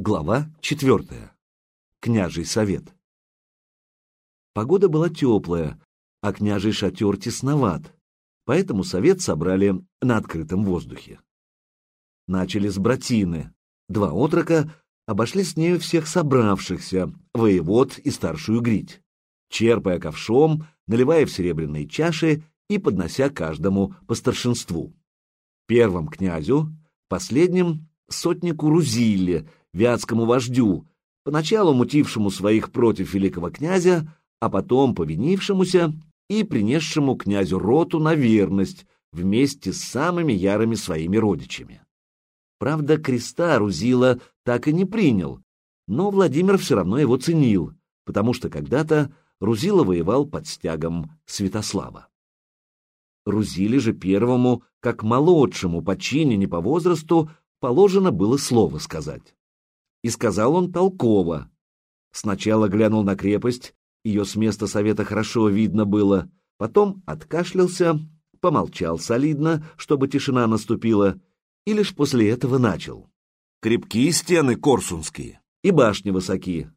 Глава четвертая. Княжий совет. Погода была теплая, а княжий шатер тесноват, поэтому совет собрали на открытом воздухе. Начали с братины. Два отрока обошли с нею всех собравшихся, воевод и старшую грить, черпая ковшом, наливая в серебряные чаши и поднося каждому по старшинству. Первым князю, последним сотнику Рузиле, вятскому вождю, поначалу мутившему своих против великого князя, а потом повинившемуся и принесшему князю роту на верность вместе с самыми ярыми своими родичами. Правда, креста Рузила так и не принял, но Владимир все равно его ценил, потому что когда-то Рузила воевал под стягом Святослава. Рузиле же первому, как молодшему по чине, не по возрасту, положено было слово сказать. И сказал он толково. Сначала глянул на крепость, ее с места совета хорошо видно было, потом откашлялся, помолчал солидно, чтобы тишина наступила, и лишь после этого начал. Крепкие стены корсунские, и башни высоки.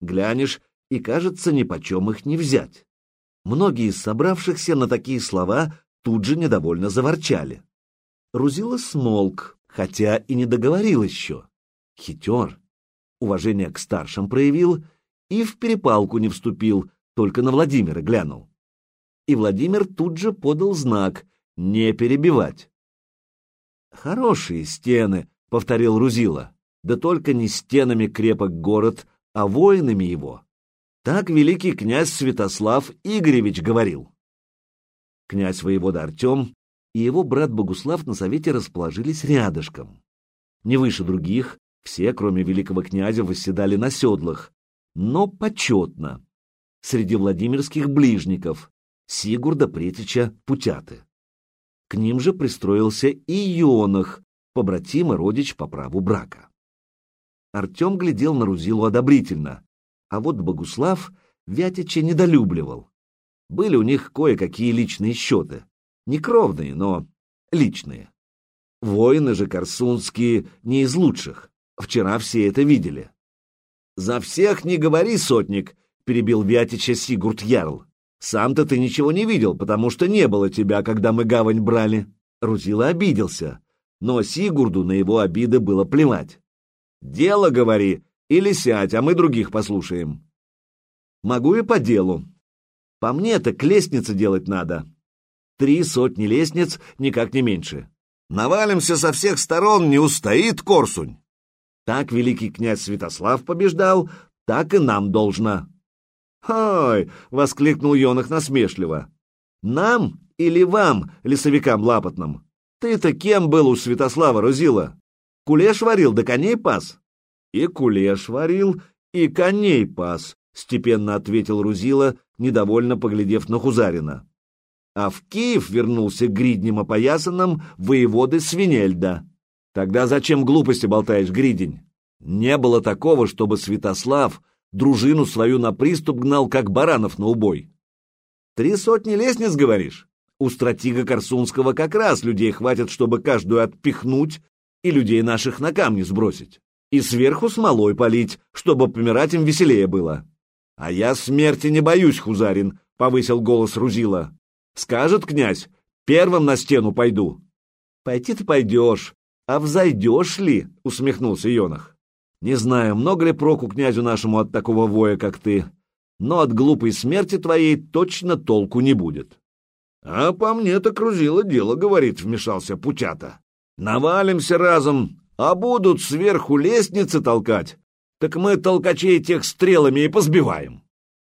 Глянешь, и кажется, нипочем их не взять. Многие из собравшихся на такие слова тут же недовольно заворчали. Рузила смолк, хотя и не договорил еще. Хитер, уважение к старшим проявил и в перепалку не вступил, только на Владимира глянул. И Владимир тут же подал знак «не перебивать». «Хорошие стены», — повторил Рузила, — «да только не стенами крепок город, а воинами его». Так великий князь Святослав Игоревич говорил. Князь воевода Артем и его брат Богуслав на совете расположились рядышком. Не выше других, все, кроме великого князя, восседали на седлах, но почетно, среди владимирских ближников, Сигурда Претича Путяты. К ним же пристроился и Йонах, побратим и родич по праву брака. Артем глядел на Рузилу одобрительно, а вот Богуслав Вятича недолюбливал. Были у них кое-какие личные счеты, не кровные, но личные. Воины же корсунские не из лучших. Вчера все это видели. «За всех не говори, сотник!» — перебил Вятича Сигурд Ярл. «Сам-то ты ничего не видел, потому что не было тебя, когда мы гавань брали». Рузила обиделся, но Сигурду на его обиды было плевать. «Дело, говори, или сядь, а мы других послушаем». «Могу и по делу. По мне-то к делать надо. Три сотни лестниц, никак не меньше. Навалимся со всех сторон, не устоит Корсунь. Так великий князь Святослав побеждал, так и нам должно. «Ой!» — воскликнул Йонах насмешливо. «Нам или вам, лесовикам лапотным? Ты-то кем был у Святослава Рузила? Кулеш варил, да коней пас?» «И кулеш варил, и коней пас», — степенно ответил Рузила, недовольно поглядев на Хузарина. А в Киев вернулся гриднем опоясанным воеводы Свинельда. Тогда зачем глупости болтаешь, Гридень? Не было такого, чтобы Святослав дружину свою на приступ гнал, как баранов на убой. Три сотни лестниц, говоришь? У стратега Корсунского как раз людей хватит, чтобы каждую отпихнуть и людей наших на камни сбросить. И сверху смолой полить, чтобы помирать им веселее было. А я смерти не боюсь, Хузарин, — повысил голос Рузила. Скажет князь, первым на стену пойду. Пойти ты пойдешь, «А взойдешь ли?» — усмехнулся Йонах. «Не знаю, много ли проку князю нашему от такого воя, как ты, но от глупой смерти твоей точно толку не будет». «А по мне так крузило дело, — говорит, — вмешался Путята. Навалимся разом, а будут сверху лестницы толкать, так мы толкачей тех стрелами и позбиваем».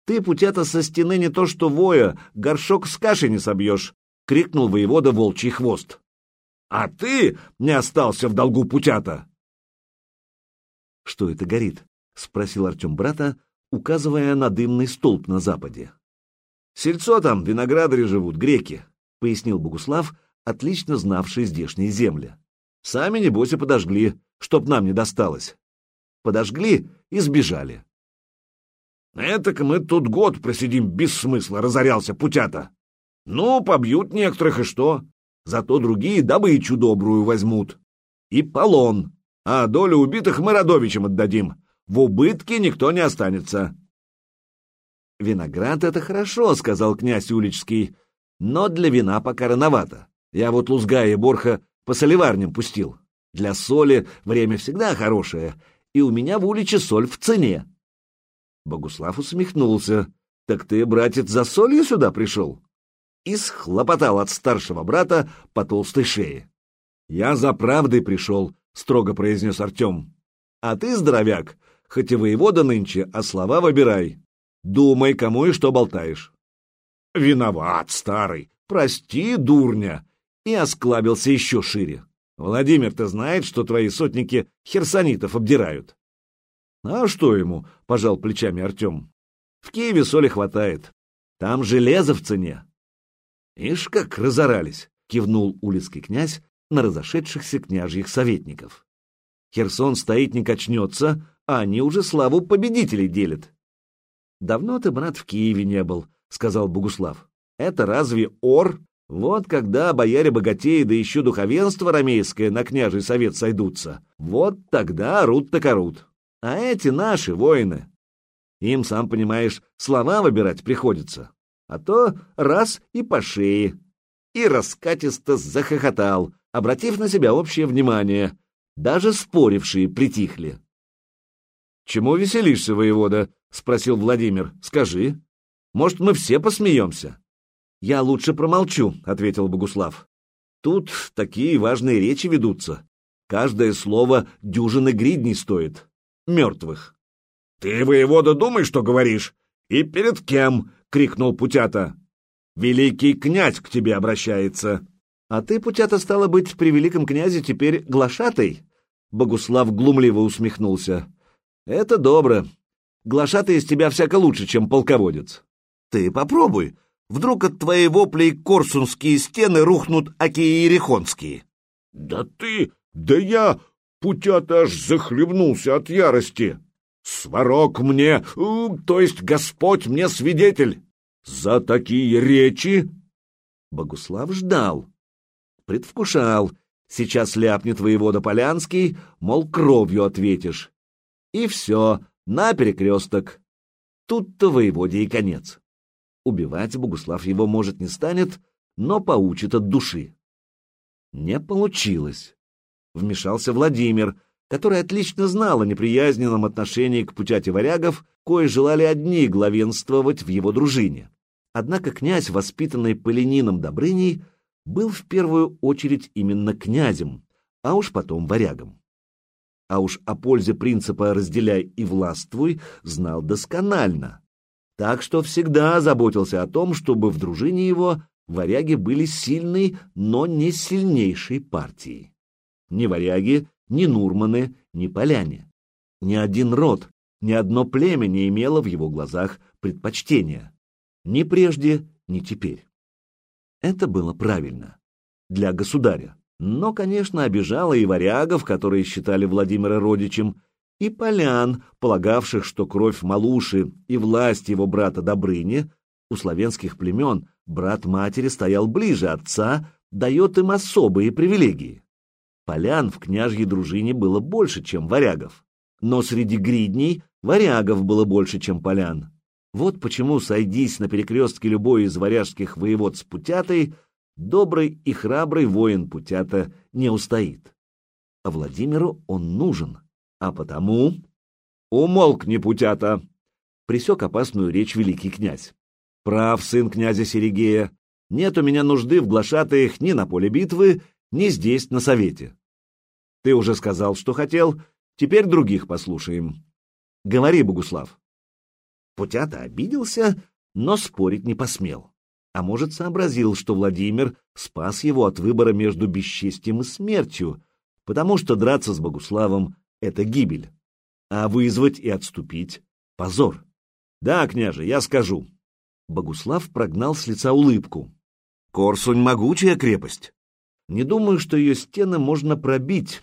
«Ты, Путята, со стены не то что воя, горшок с кашей не собьешь!» — крикнул воевода волчий хвост. А ты не остался в долгу путята. — Что это горит? — спросил Артем брата, указывая на дымный столб на западе. — Сельцо там, виноградари живут, греки, — пояснил Богуслав, отлично знавший здешние земли. — Сами, небось, и подожгли, чтоб нам не досталось. Подожгли и сбежали. — Этак мы тут год просидим без смысла, — разорялся путята. — Ну, побьют некоторых, и что? Зато другие добычу добрую возьмут. И полон. а долю убитых мы родовичам отдадим. В убытке никто не останется. «Виноград — это хорошо», — сказал князь Уличский, — «но для вина пока рановато. Я вот Лузгая и Борха по соливарням пустил. Для соли время всегда хорошее, и у меня в Уличе соль в цене». Богуслав усмехнулся. «Так ты, братец, за солью сюда пришел?» И схлопотал от старшего брата по толстой шее. «Я за правдой пришел», — строго произнес Артем. «А ты, здоровяк, хоть и воевода нынче, а слова выбирай. Думай, кому и что болтаешь. Виноват, старый. Прости, дурня. И осклабился еще шире. Владимир-то знает, что твои сотники херсонитов обдирают. А что ему, пожал плечами Артем. В Киеве соли хватает. Там железо в цене. Ишь, как разорались, кивнул улицкий князь на разошедшихся княжьих советников. Херсон стоит не качнется, а они уже славу победителей делят. «Давно ты, брат, в Киеве не был», — сказал Богуслав. «Это разве ор? Вот когда бояре-богатеи, да еще духовенство ромейское на княжий совет сойдутся, вот тогда орут так орут. А эти наши воины. Им, сам понимаешь, слова выбирать приходится. А то раз и по шее». И раскатисто захохотал, обратив на себя общее внимание. Даже спорившие притихли. «Чему веселишься, воевода?» — спросил Владимир. — Скажи. Может, мы все посмеемся? — Я лучше промолчу, — ответил Богуслав. — Тут такие важные речи ведутся. Каждое слово дюжины гридней стоит. Мертвых. — Ты, воевода, думай, что говоришь? И перед кем? — крикнул Путята. — Великий князь к тебе обращается. — А ты, Путята, стало быть, при великом князе теперь глашатай? Богуслав глумливо усмехнулся. — Это добро. Глашатый из тебя всяко лучше, чем полководец. Ты попробуй. Вдруг от твоей вопли корсунские стены рухнут акиерихонские. Да ты, да я, путя-то аж захлебнулся от ярости. Сварог мне, то есть Господь мне свидетель. За такие речи... Богуслав ждал, предвкушал. Сейчас ляпнет воевода Полянский, мол, кровью ответишь. И все, на перекресток. Тут-то воеводе и конец. Убивать Богуслав его, может, не станет, но поучит от души. Не получилось. Вмешался Владимир, который отлично знал о неприязненном отношении к путяти варягов, кои желали одни главенствовать в его дружине. Однако князь, воспитанный Поленином Добрыней, был в первую очередь именно князем, а уж потом варягом а уж о пользе принципа «разделяй и властвуй» знал досконально. Так что всегда заботился о том, чтобы в дружине его варяги были сильной, но не сильнейшей партией. Ни варяги, ни нурманы, ни поляне. Ни один род, ни одно племя не имело в его глазах предпочтения. Ни прежде, ни теперь. Это было правильно. Для государя но, конечно, обижала и варягов, которые считали Владимира родичем, и полян, полагавших, что кровь Малуши и власть его брата Добрыни у славянских племен брат матери стоял ближе отца, дает им особые привилегии. Полян в княжьей дружине было больше, чем варягов, но среди гридней варягов было больше, чем полян. Вот почему, сойдись на перекрестке любой из варяжских воевод с Путятой, добрый и храбрый воин Путята не устоит. А Владимиру он нужен, а потому... «Умолкни, Путята!» — присек опасную речь великий князь. «Прав, сын князя Серегея, нет у меня нужды в глашатаях ни на поле битвы, ни здесь, на совете. Ты уже сказал, что хотел, теперь других послушаем. Говори, Богуслав». Путята обиделся, но спорить не посмел а может, сообразил, что Владимир спас его от выбора между бесчестием и смертью, потому что драться с Богуславом — это гибель, а вызвать и отступить — позор. Да, княже, я скажу. Богуслав прогнал с лица улыбку. Корсунь — могучая крепость. Не думаю, что ее стены можно пробить,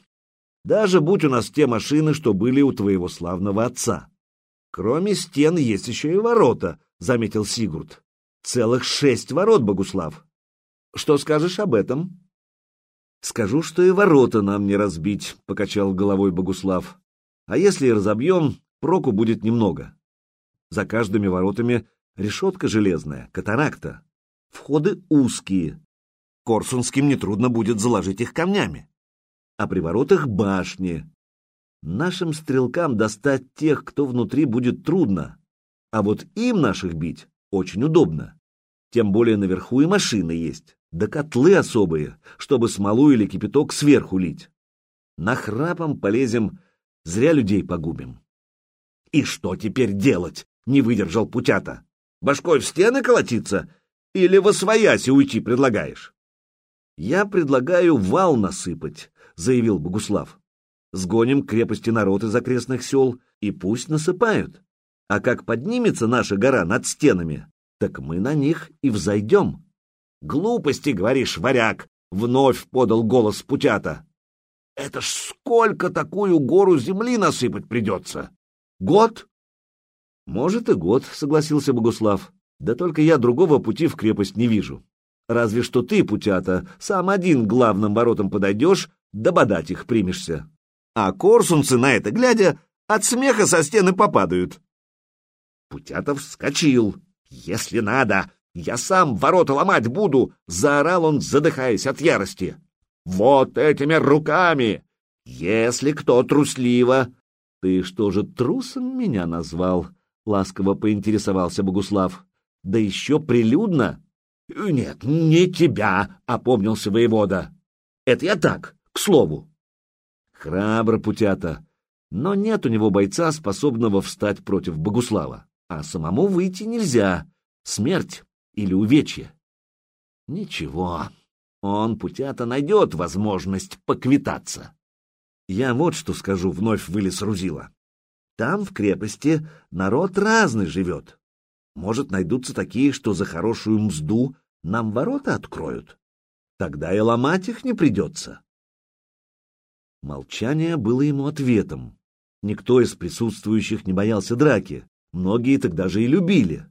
даже будь у нас те машины, что были у твоего славного отца. Кроме стен есть еще и ворота, — заметил Сигурд. Целых шесть ворот, Богуслав. Что скажешь об этом? Скажу, что и ворота нам не разбить, — покачал головой Богуслав. А если и разобьем, проку будет немного. За каждыми воротами решетка железная, катаракта. Входы узкие. Корсунским нетрудно будет заложить их камнями. А при воротах башни. Нашим стрелкам достать тех, кто внутри, будет трудно. А вот им наших бить очень удобно. Тем более наверху и машины есть да котлы особые, чтобы смолу или кипяток сверху лить. На храпом полезем, зря людей погубим. — И что теперь делать? — не выдержал Путята. — Башкой в стены колотиться? Или во свояси уйти предлагаешь? — Я предлагаю вал насыпать, — заявил Богуслав. — Сгоним крепости народ из окрестных сел, и пусть насыпают. А как поднимется наша гора над стенами, так мы на них и взойдем. Глупости, говоришь, варяг, вновь подал голос Путята. Это ж сколько такую гору земли насыпать придется? Год? Может и год, согласился Богуслав. Да только я другого пути в крепость не вижу. Разве что ты, Путята, сам один главным воротам подойдешь, да бодать их примешься. А корсунцы, на это глядя, от смеха со стены попадают. Путятов вскочил. Если надо, «Я сам ворота ломать буду!» — заорал он, задыхаясь от ярости. «Вот этими руками! Если кто трусливо...» «Ты что же трусом меня назвал?» — ласково поинтересовался Богуслав. «Да еще прилюдно?» «Нет, не тебя!» — опомнился воевода. «Это я так, к слову». Храбро путята, но нет у него бойца, способного встать против Богуслава, а самому выйти нельзя. Смерть или увечья. Ничего, он, путята, найдет возможность поквитаться. Я вот что скажу, вновь вылез Рузила. Там, в крепости, народ разный живет. Может, найдутся такие, что за хорошую мзду нам ворота откроют. Тогда и ломать их не придется. Молчание было ему ответом. Никто из присутствующих не боялся драки, многие тогда же и любили.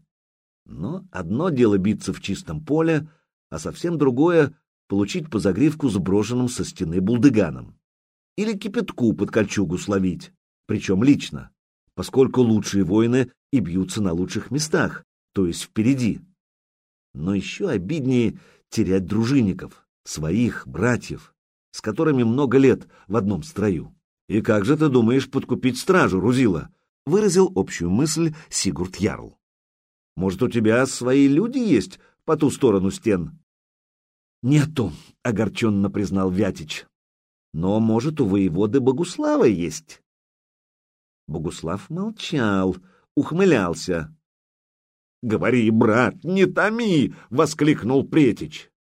Но одно дело биться в чистом поле, а совсем другое — получить по загривку сброшенным со стены булдыганом. Или кипятку под кольчугу словить, причем лично, поскольку лучшие воины и бьются на лучших местах, то есть впереди. Но еще обиднее терять дружинников, своих братьев, с которыми много лет в одном строю. «И как же ты думаешь подкупить стражу, Рузила?» — выразил общую мысль Сигурд Ярл. Может, у тебя свои люди есть по ту сторону стен? Нету, огорченно признал Вятич. Но, может, у воеводы Богуслава есть. Богуслав молчал, ухмылялся. — Говори, брат, не томи! — воскликнул Претич.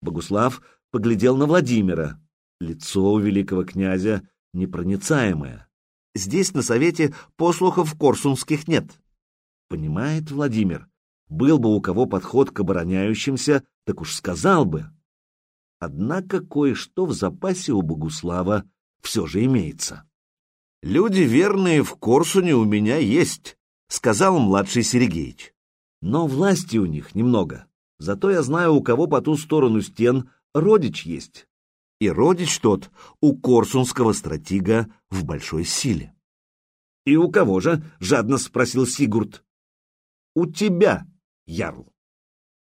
Богуслав поглядел на Владимира. Лицо у великого князя непроницаемое. Здесь на совете послухов корсунских нет. Понимает Владимир, был бы у кого подход к обороняющимся, так уж сказал бы. Однако кое-что в запасе у Богуслава все же имеется. «Люди верные в Корсуне у меня есть», — сказал младший Сергеич. «Но власти у них немного. Зато я знаю, у кого по ту сторону стен родич есть. И родич тот у корсунского стратега в большой силе». «И у кого же?» — жадно спросил Сигурд у тебя, Ярл.